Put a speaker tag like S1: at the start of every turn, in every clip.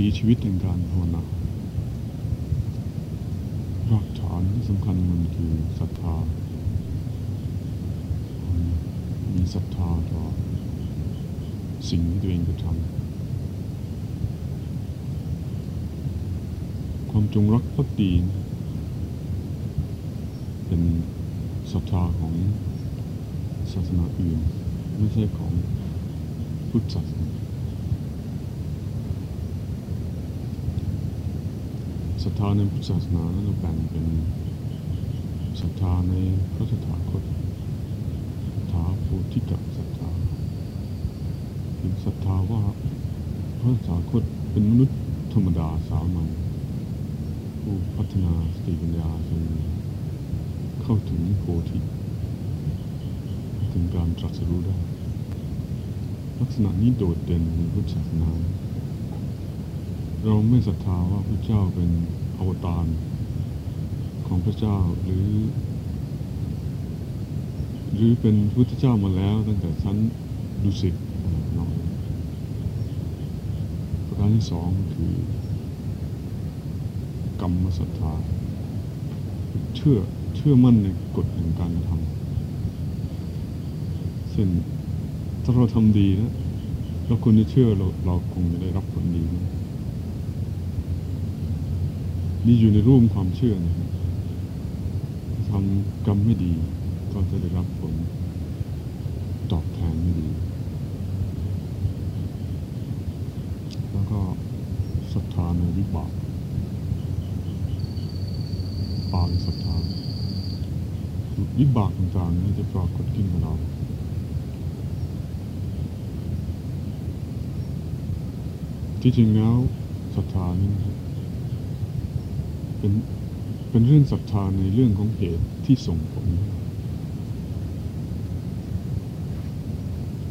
S1: ถีชีวิตแห่งการภาวนารากฐานที่สำคัญมันคือศรัทธา มีศรัทธาต่อสิ่งที่ตัวเองกระทำความจงรักภักดี เป็นศรัทธาของศาสนาอื่น ไม่ใช่ของพุทธศาสนา ศรัทธาในพุทธศาสนานั้นเราแบ่งเป็นศรัทธาในพระสถาคตศรัทธาโพธิกะศรัทธาคือศรัทธาว่าพระสถาคตเป็นมนุษย์ธรรมดาสามัญผู้พัฒนาสติปัญญาจนเข้าถึงโพธิถึงการตรัสรู้ได้ ลักษณะนี้โดดเด่นในพุทธศาสนา เราไม่ศรัทธาว่าพระเจ้าเป็นอวตารของพระเจ้าหรือ หรือเป็นพุทธเจ้ามาแล้วตั้งแต่ชั้นดุสิตน้องประการที่สองคือกรรมศรัทธาเชื่อเชื่อมั่นในกฎแห่งการทำเช่นถ้าเราทำดีนะเราคนที่เชื่อเราเราคงจะได้รับผลดีนะ นี่อยู่ในรูปความเชื่อนะครับทำกรรมไม่ดีก็จะได้รับผลตอบแทนไม่ดี แล้วก็ศรัทธาในวิบากปาศรัทธาวิบากต่างๆนี่จะปรากฏขึ้นกับเราที่จริงแล้วศรัทธานี่นะครับ เป็นเป็นเรื่องศรัทธาในเรื่องของเหตุที่ส่งผล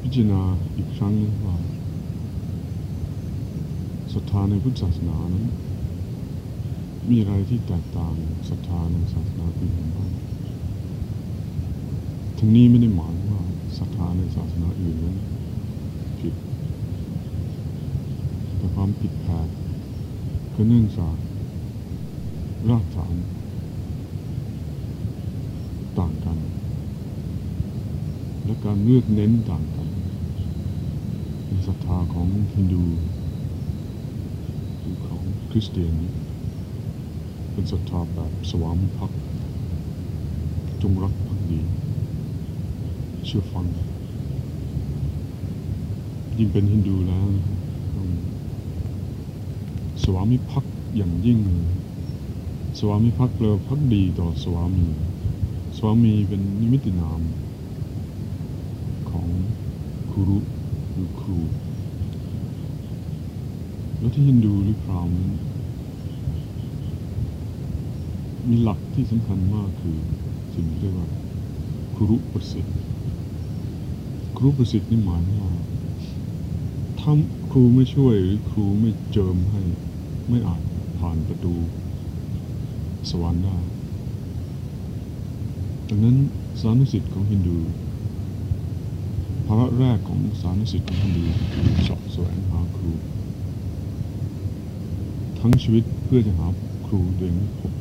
S1: พิจารณาอีกครั้งนึงว่าศรัทธาในพุทธศาสนานั้น มีอะไรที่แตกต่างศรัทธาในศาสนาอื่นบ้างทั้งนี้ไม่ได้หมายว่าศรัทธาในศาสนาอื่นนั้นผิดแต่ความผิดพลาดก็เนื่องจาก รากฐานต่างกัน และการเลือกเน้นต่างกันเป็นศรัทธาของฮินดูหรือของคริสเตียน เป็นศรัทธาแบบสวามิภักดิ์จงรักภักดี เชื่อฟัง ยิ่งเป็นฮินดูแล้ว สวามิภักดิ์อย่างยิ่งเลย สวามิภักดิ์แปลว่าภักดีต่อสวามี สวามีเป็นนิมิตินามของครูรุหรือครู แล้วที่ฮินดูหรือพราหมณ์มีหลักที่สำคัญมากคือสิ่งที่เรียกว่าครุประสิทธิ์ครุประสิทธิ์นี่หมายว่าถ้าครูไม่ช่วยหรือครูไม่เจิมให้ ไม่อาจผ่านประตู สวรรค์ได้ ดังนั้นสานุสิทธิ์ของฮินดู ภาระแรกของสานุสิทธิ์ของฮินดูคือเสาะแสวงหาครู ทั้งชีวิตเพื่อจะหาครูตัวเองพบ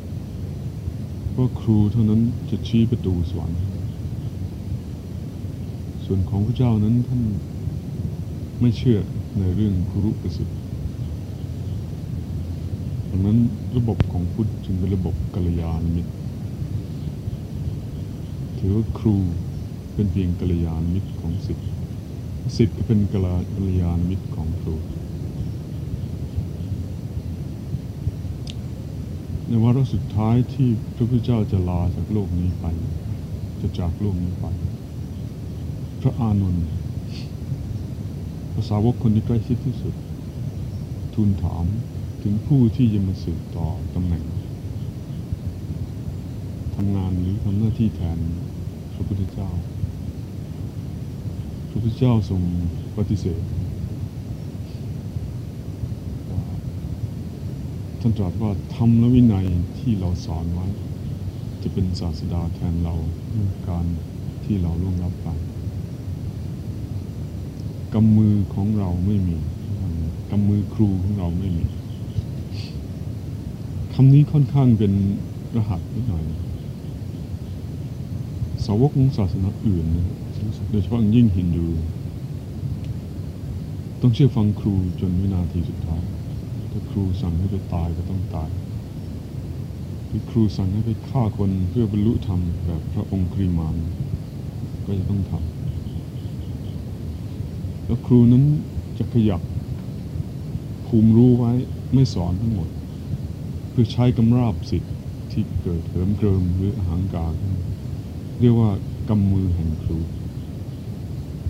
S1: เพราะครูเท่านั้นจะชี้ประตูสวรรค์ ส่วนของพระเจ้านั้นท่านไม่เชื่อในเรื่องครุประสิทธิ์ ดังนั้นระบบของพุทธจึงเป็นระบบกัลยาณมิตร ถือว่าครูเป็นเพียงกัลยาณมิตรของศิษย์ศิษย์ก็เป็นกัลยาณมิตรของครู ในวาระสุดท้ายที่พระพุทธเจ้าจะลาจากโลกนี้ไป จะจากโลกนี้ไป พระอานนท์ภาษาวกคนที่ใกล้ชิดที่สุด ทูลถาม ถึงผู้ที่จะมาสืบต่อตำแหน่งทำงานหรือทำหน้าที่แทนพระพุทธเจ้า พระพุทธเจ้าทรงปฏิเสธท่านตรัสว่าธรรมและวินัยที่เราสอนไว้ จะเป็นศาสดาแทนเราการที่เราล่วงลับไปกำมือของเราไม่มีกำมือครูของเราไม่มี คำนี้ค่อนข้างเป็นรหัสนิดหน่อยนะสาวกของศาสนาอื่นนะโดยเฉพาะยิ่งฮินดู ต้องเชื่อฟังครูจนวินาทีสุดท้าย ถ้าครูสั่งให้ไปตายก็ต้องตายหรือครูสั่งให้ไปฆ่าคนเพื่อบรรลุธรรมแบบพระองค์ครีมานก็จะต้องทำแล้วครูนั้นจะขยับภูมิรู้ไว้ไม่สอนทั้งหมด พื่อใช้กำราบสิทธิ์ที่เกิดเหิมเกริมหรืออหังการเรียกว่ากำมือแห่งครู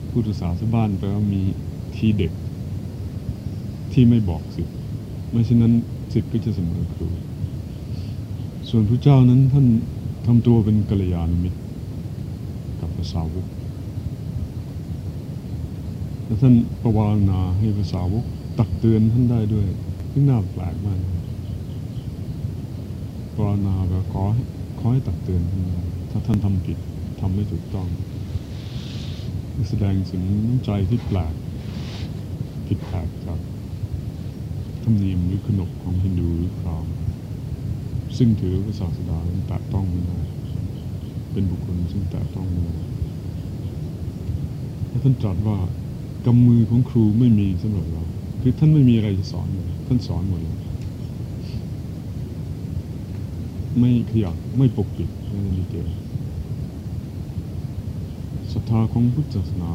S1: ผู้ภาษาชาวบ้านแปลว่ามีทีเด็ก ที่ไม่บอกสิทธิ์ไม่เช่นนั้นสิทธิ์ก็จะเสมอครู ส่วนพระเจ้านั้นท่านทำตัวเป็นกัลยาณมิตรกับภาษาวกและท่านประวารณาให้ภาษาวกตักเตือนท่านได้ด้วยซึ่งน่าแปลกมาก ประวารณาแบบขอให้ขอให้ตักเตือนท่านถ้าท่านทำผิดทำไม่ถูกต้อง แสดงถึงน้ำใจที่แปลกผิดแปลกจากธรรมเนียมหรือขนบของฮินดูหรือพราหมณ์ซึ่งถือว่าศาสนาแตะต้องไม่ได้เป็นบุคคลซึ่งแตะต้องไม่ได้และท่านตรัสว่ากำมือของครูไม่มีสำหรับเรา คือท่านไม่มีอะไรจะสอนเลยท่านสอนหมดเลย ไม่ขยักไม่ปกปิดไม่ได้มีเกศรัทธาของพุทธศาสนา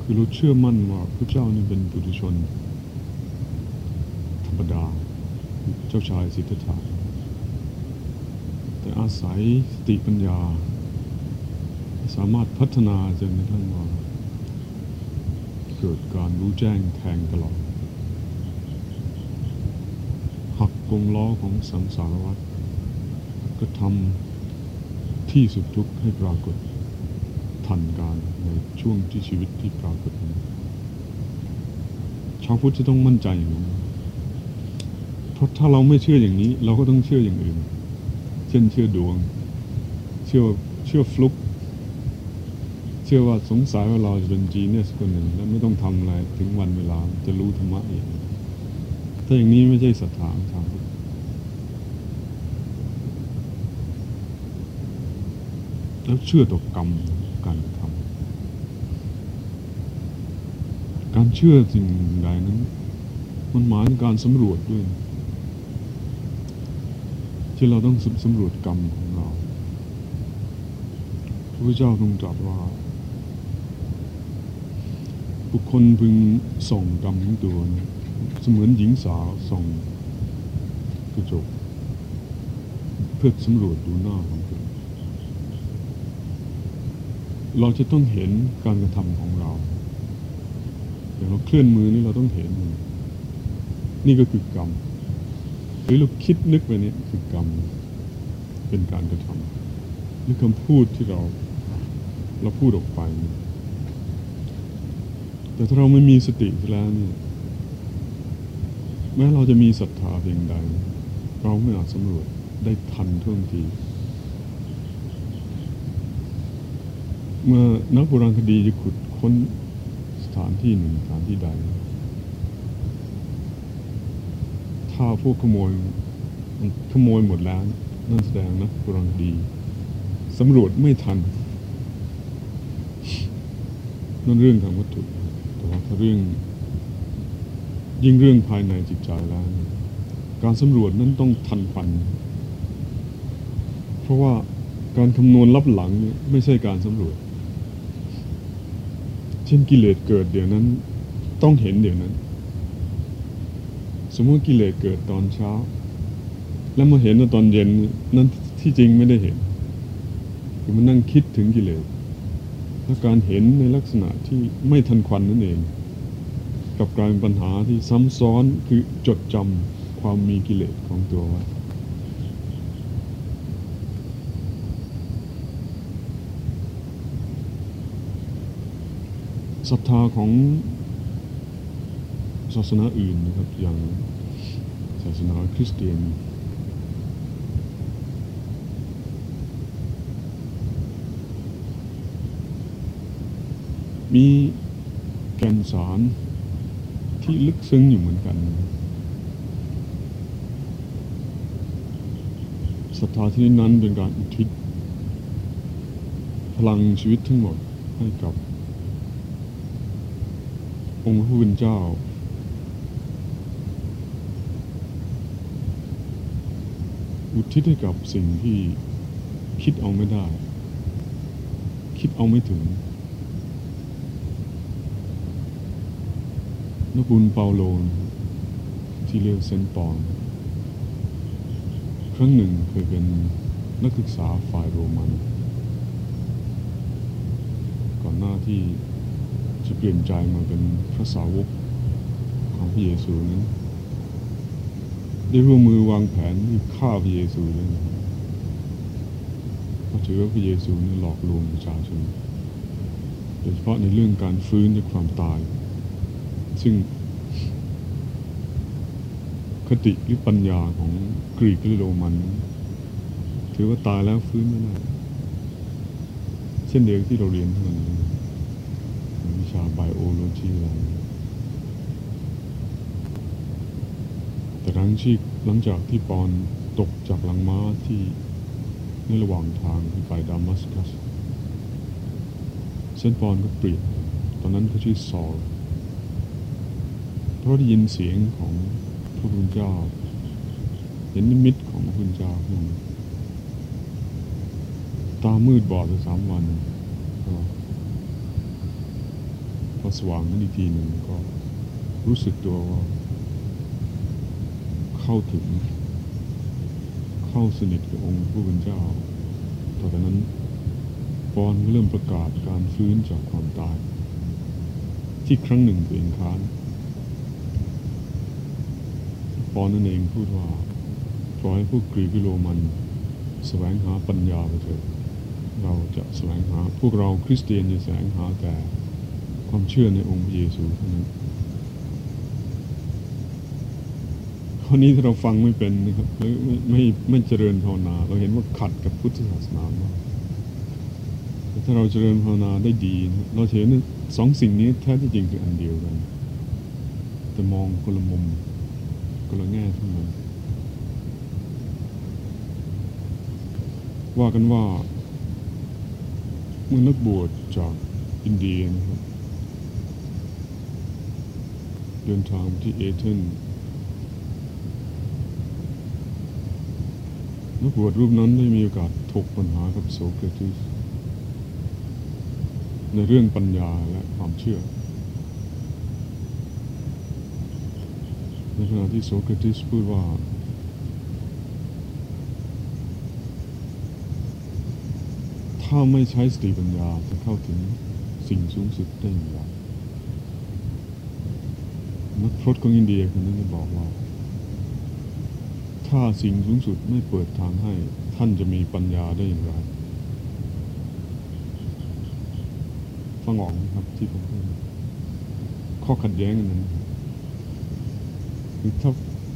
S1: คือเราเชื่อมั่นว่าพระเจ้านี่เป็นปุถุชน ธรรมดา เจ้าชายสิทธัตถะแต่อาศัยสติปัญญา สามารถพัฒนาจนกระทั่งว่าเกิดการรู้แจ้งแทงตลอดหักกงล้อของสังสารวัฏ ก็ทำที่สุดทุกข์ให้ปรากฏทันการในช่วงที่ชีวิตที่ปรากฏนี้ชาวพุทธจะต้องมั่นใจอย่างนี้เพราะถ้าเราไม่เชื่ออย่างนี้ เราก็ต้องเชื่ออย่างอื่น เช่นเชื่อดวง เชื่อเชื่อฟลุก เชื่อว่าสงสัยว่าเราจะเป็นจีเนสคนหนึ่งแล้วไม่ต้องทำอะไรถึงวันเวลาจะรู้ธรรมะเองถ้าอย่างนี้ไม่ใช่ศรัทธาของชาวพุทธ แล้วเชื่อต่อกรรมการทำการเชื่อสิ่งใดนั้น มันหมายถึงการสำรวจด้วย ที่เราต้องสำรวจกรรมของเราพระพุทธเจ้าทรงตรัสว่า บุคคลพึงส่องกรรมของตัวนะเสมือนหญิงสาวส่องกระจกเพื่อสำรวจดูหน้าของตัว เราจะต้องเห็นการกระทำของเราอย่างเราเคลื่อนมือนี่เราต้องเห็น นี่ก็คือกรรม หรือเราคิดนึกไปนี่คือกรรม เป็นการกระทำหรือคำพูดที่เรา เราพูดออกไป แต่ถ้าเราไม่มีสติแล้วเนี่ยแม้เราจะมีศรัทธาเพียงใด เราไม่อาจสำรวจได้ทันท่วงที เมื่อนักโบราณคดีจะขุดค้นสถานที่หนึ่งสถานที่ใด ถ้าพวกขโมยขโมยหมดแล้วนั่นแสดงนักโบราณคดีสำรวจไม่ทัน นั่นเรื่องทางวัตถุแต่ว่าถ้าเรื่อง ยิ่งเรื่องภายในจิตใจแล้ว การสำรวจนั้นต้องทันปัน เพราะว่าการคำนวณลับหลังไม่ใช่การสำรวจ ช่นกิเลสเกิดเดี๋ยวนั้น ต้องเห็นเดี๋ยวนั้น สมมติกิเลสเกิดตอนเช้า แล้วมาเห็นตอนเย็นนั้นที่จริงไม่ได้เห็นคือมันนั่งคิดถึงกิเลสและการเห็นในลักษณะที่ไม่ทันควันนั่นเองกับกลายเป็นปัญหาที่ซ้ำซ้อนคือจดจำความมีกิเลสของตัวไว้ ศรัทธาของศาสนาอื่นนะครับอย่างศาสนาคริสเตียนมีแก่นสารที่ลึกซึ้งอยู่เหมือนกันศรัทธาที่นั้นเป็นการอุทิศพลังชีวิตทั้งหมดให้กับ องค์พระผู้เป็นเจ้า อุทิศให้กับสิ่งที่คิดเอาไม่ได้ คิดเอาไม่ถึงนักบุญเปาโลนที่เรียกเซนต์ปอนครั้งหนึ่งเคยเป็นนักศึกษาฝ่ายโรมัน ก่อนหน้าที่ จะเปลี่ยนใจมาเป็นพระสาวกของพระเยซูนั้นได้ร่วมมือวางแผนที่ฆ่าพระเยซูเลยเพราะถือว่าพระเยซูนี่หลอกลวงประชาชนโดยเฉพาะในเรื่องการฟื้นจากความตาย ซึ่งคติหรือปัญญาของกรีกหรือโรมัน ถือว่าตายแล้วฟื้นไม่ได้ เช่นเดียวกับที่เราเรียนเท่านั้น วิชาไบโอโลจีอะไรแต่หลังที่หลังจากที่ปอนตกจากหลังม้าที่ในระหว่างทางที่ไปดามัสกัสเส้นปอนก็เปลี่ยนตอนนั้นเขาชื่อซอลเพราะได้ยินเสียงของพระพุทธเจ้า เห็นนิมิตของพระพุทธเจ้าตามืดบอดไปสามวันก็ พอสว่างขึ้นอีกทีหนึ่งก็รู้สึกตัวว่าเข้าถึง เข้าสนิทกับองค์ผู้เป็นเจ้าต่อจากนั้นปอนก็เริ่มประกาศการฟื้นจากความตาย ที่ครั้งหนึ่งตัวเองค้านปอนนั่นเองพูดว่าปล่อยให้พวกกรีกโรมันแสวงหาปัญญาไปเถอะเราจะแสวงหาพวกเราคริสเตียนจะแสวงหาแต่ ความเชื่อในองค์พระเยซูเท่านั้นข้อนี้ถ้าเราฟังไม่เป็นนะครับหรือไม่ไม่ไม่เจริญภาวนา เราเห็นว่าขัดกับพุทธศาสนามากแต่ถ้าเราเจริญภาวนาได้ดีนะเราเห็นว่าสองสิ่งนี้แท้ที่จริงคืออันเดียวกัน แต่มองคนละมุมคนละแง่เท่านั้นว่ากันว่าเมื่อนักบวชจากอินเดียนะครับ เดินทางไปที่เอเธนส์นักบวชรูปนั้นได้มีโอกาสถกปัญหากับโสเครติสในเรื่องปัญญาและความเชื่อ ในขณะที่โสเครติสพูดว่า ถ้าไม่ใช้สติปัญญาจะเข้าถึงสิ่งสูงสุดได้อย่างไร นักพรตของอินเดียคนนั้นได้บอกว่า ถ้าสิ่งสูงสุดไม่เปิดทางให้ท่านจะมีปัญญาได้อย่างไรฟังออกไหมครับที่ผมพูดข้อขัดแย้งนั้นคือถ้า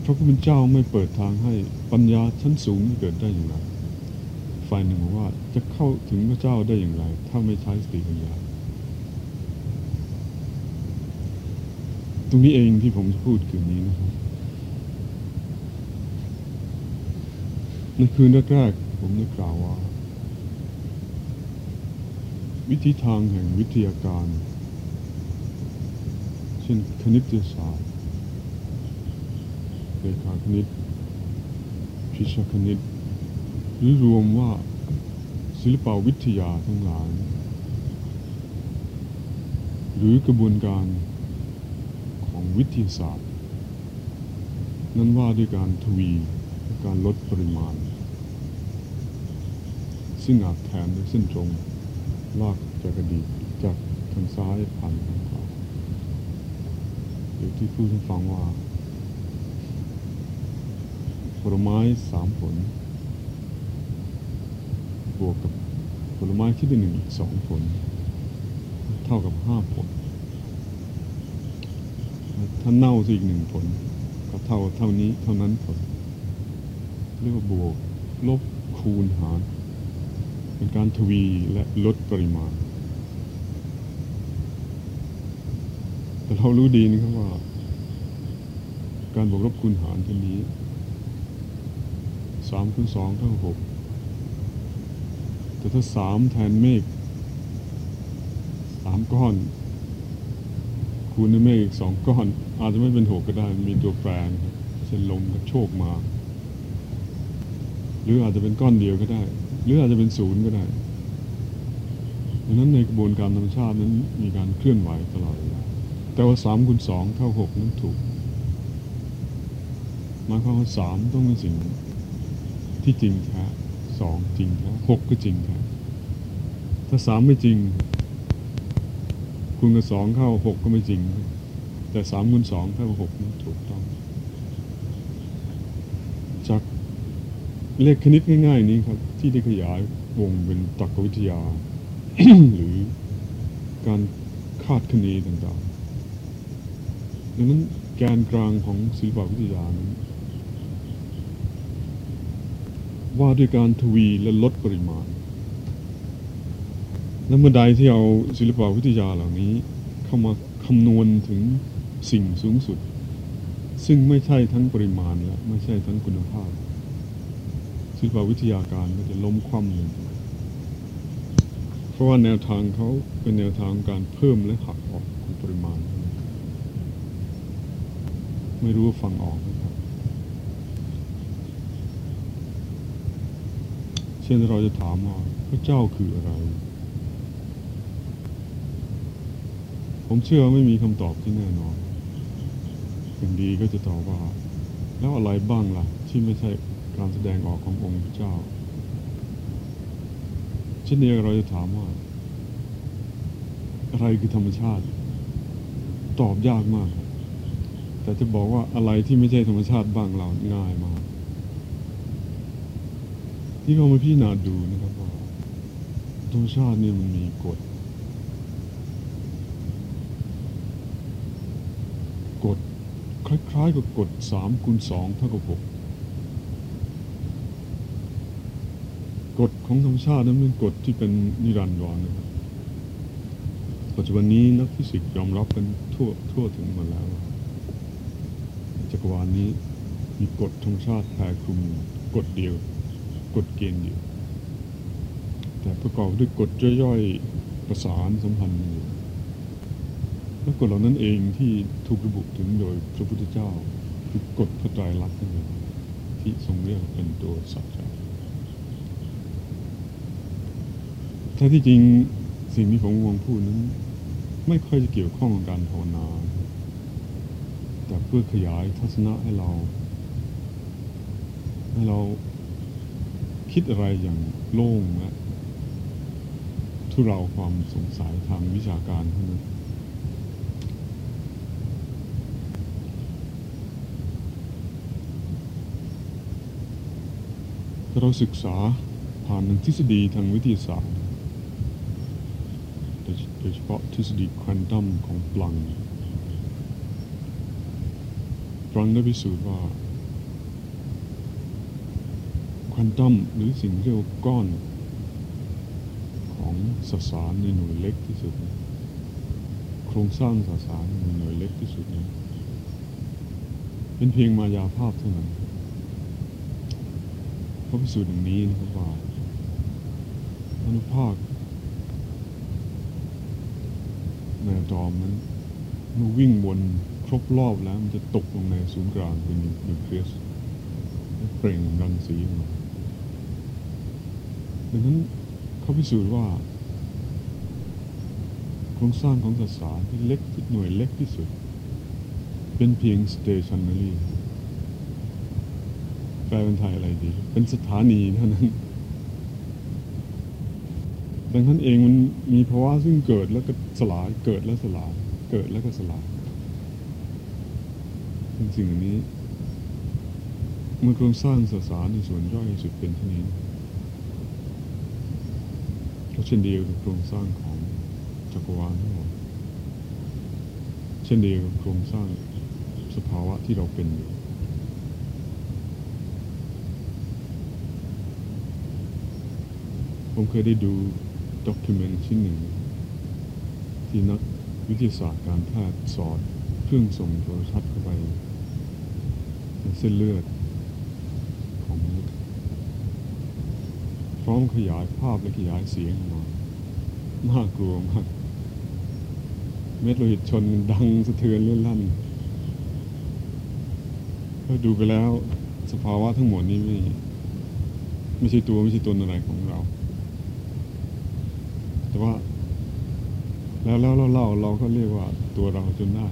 S1: พระผู้เป็นเจ้าไม่เปิดทางให้ปัญญาชั้นสูงเกิดได้อย่างไร ฝ่ายหนึ่งบอกว่าจะเข้าถึงพระเจ้าได้อย่างไร ถ้าไม่ใช้สติปัญญา ต รงนี้เองที่ผมจะพูดคืนนี้นะครับในคืนแรกๆผมได้กล่าวว่า วิธีทางแห่งวิทยาการ เช่นคณิตศาสตร์เลขาคณิตพิชาคณิต หรือรวมว่าศิลปวิทยาทั้งหลาย หรือกระบวนการ วิทยาศาสตร์ นั้นว่าด้วยการทวีการลดปริมาณ ซึ่งอาจแทนด้วยเส้นตรงลากจากอดีตจากทางซ้ายผ่านทางขวาเดี๋ยวที่พูดให้ฟังว่า ผลไม้สามผล บวกกับผลไม้ที่ได้หนึ่งอีกสองผล เท่ากับห้าผล ถ้าเน่าซะอีกหนึ่งผล ก็เท่าเท่านี้เท่านั้นผลเรียกว่าบวก ลบคูณหาร เป็นการทวีและลดปริมาณ แต่เรารู้ดีนะครับว่า การบวกลบคูณหารเช่นนี้สามคูณสองเท่าหกแต่ถ้าสามแทนเมฆสามก้อน คูณด้วยเมฆอีกสองก้อน อาจจะไม่เป็นหกก็ได้มีตัวแปรเช่นลมกับโชคมา หรืออาจจะเป็นก้อนเดียวก็ได้ หรืออาจจะเป็นศูนย์ก็ได้ดังนั้นในกระบวนการธรรมชาตินั้นมีการเคลื่อนไหวตลอดเวลาแต่ว่าสามคูณสองเท่าหกนั้นถูกหมายความว่าสามต้องเป็นสิ่งที่จริงแท้สองจริงแท้หกก็จริงแท้ถ้าสามไม่จริง คูณกับสองเข้าหกก็ไม่จริง แต่สามคูณสองเท่าหกนั้นถูกต้อง จากเลขคณิตง่าย ๆ นี้ครับ ที่ได้ขยายวงเป็นตรรกวิทยา หรือการคาดคะเนต่างๆดังนั้นแกนกลางของศิลปวิทยานั้นว่าด้วยการทวีและลดปริมาณ และเมื่อใดที่เอาศิลปวิทยาเหล่านี้เข้ามาคำนวณถึงสิ่งสูงสุด ซึ่งไม่ใช่ทั้งปริมาณและไม่ใช่ทั้งคุณภาพ ศิลปวิทยาการก็จะล้มคว่ำลงเพราะว่าแนวทางเขาเป็นแนวทางการเพิ่มและหักออกของปริมาณ ไม่รู้ว่าฟังออกไหมครับ เช่นเราจะถามว่าพระเจ้าคืออะไร ผมเชื่อไม่มีคำตอบที่แน่นอนอย่างดีก็จะตอบว่า แล้วอะไรบ้างล่ะ ที่ไม่ใช่การแสดงออกขององค์พระเจ้าเช่นเดียวกับเราจะถามว่า อะไรคือธรรมชาติ ตอบยากมาก แต่จะบอกว่าอะไรที่ไม่ใช่ธรรมชาติบ้างเราง่ายมาก ที่เรามาพิจารณาดูนะครับว่าธรรมชาตินี่มันมีกฎ กฎค ล้ายๆกับกฎสามคูณสองเท่ากับหกกฎของธรรมชาตินั้นเป็นกฎที่เป็นนิรันดรนะครับปัจจุบันนี้นักฟิสิกส์ยอมรับกันทั่วทั่วถึงมาแล้วจักรวาลนี้มีกฎธรรมชาติแผ่คลุมกฎเดียวกฎเกณฑ์เดียวแต่ประกอบด้วยกฎย่อยๆประสานสัมพันธ์อยู่ และกฎเหล่านั้นเองที่ถูกระบุถึงโดยพระพุทธเจ้าคือกฎพระไตรลักษณ์นั่นเองที่ทรงเรียกเป็นตัวสัจจะแท้ที่จริงสิ่งที่ผมกำลังพูดนั้น ไม่ค่อยจะเกี่ยวข้องกับการภาวนา แต่เพื่อขยายทัศนะให้เรา ให้เราคิดอะไรอย่างโล่งและทุเราความสงสัยทางวิชาการเท่านั้น ถ้า เราศึกษาผ่านหนึ่งทฤษฎีทางวิทยาศาสตร์ โดยเฉพาะทฤษฎีควอนตัมของปลังปลังได้พิสูจน์ว่าควอนตัมหรือสิ่งเรียกว่าก้อนของสสารในหน่วยเล็กที่สุด โครงสร้างสสารในหน่วยเล็กที่สุดนี้เป็นเพียงมายาภาพเท่านั้น เขาพิสูจน์อย่างนี้นะครับว่าอนุภาคในอะตอมนั้นเมื่อวิ่งวนครบรอบแล้วมันจะตกลงในศูนย์กลางเป็นนิวเคลียสเปล่งรังสีออกมาดังนั้นเขาพิสูจน์ว่า โครงสร้างของสสารที่เล็กที่หน่วยเล็กที่สุด เป็นเพียง stationary แปลเป็นไทยอะไรดี เป็นสถานีเท่านั้น ดังนั้นเองมันมีภาวะซึ่งเกิดแล้วก็สลาย เกิดแล้วสลาย เกิดแล้วก็สลายเป็นสิ่งนนี้เมื่อโครงสร้างสสารในส่วนย่อยสุดเป็นเท่านี้ก็เช่นเดียวกับโครงสร้างของจักรวาลทั้งหมดเช่นเดียวกับโครงสร้างสภาวะที่เราเป็นอยู่ ผมเคยได้ดูด็อกิเมนต์ชิ้นหนึ่ง ที่นักวิทยาศาสตร์การแพทย์สอดเครื่องส่งโทรทัศน์เข้าไปในเส้นเลือดของมนุษย์พร้อมขยายภาพและขยายเสียงออกมาน่ากลัวมากเม็ดโลหิตชนมันดังสะเทือนเลื่อนลั่นถ้าดูไปแล้วสภาวะทั้งหมดนี้ไม่ไม่ใช่ตัวไม่ใช่ตนอะไรของเรา แต่ว่า แล้วแล้วเราเราก็เรียกว่าตัวเราจนได้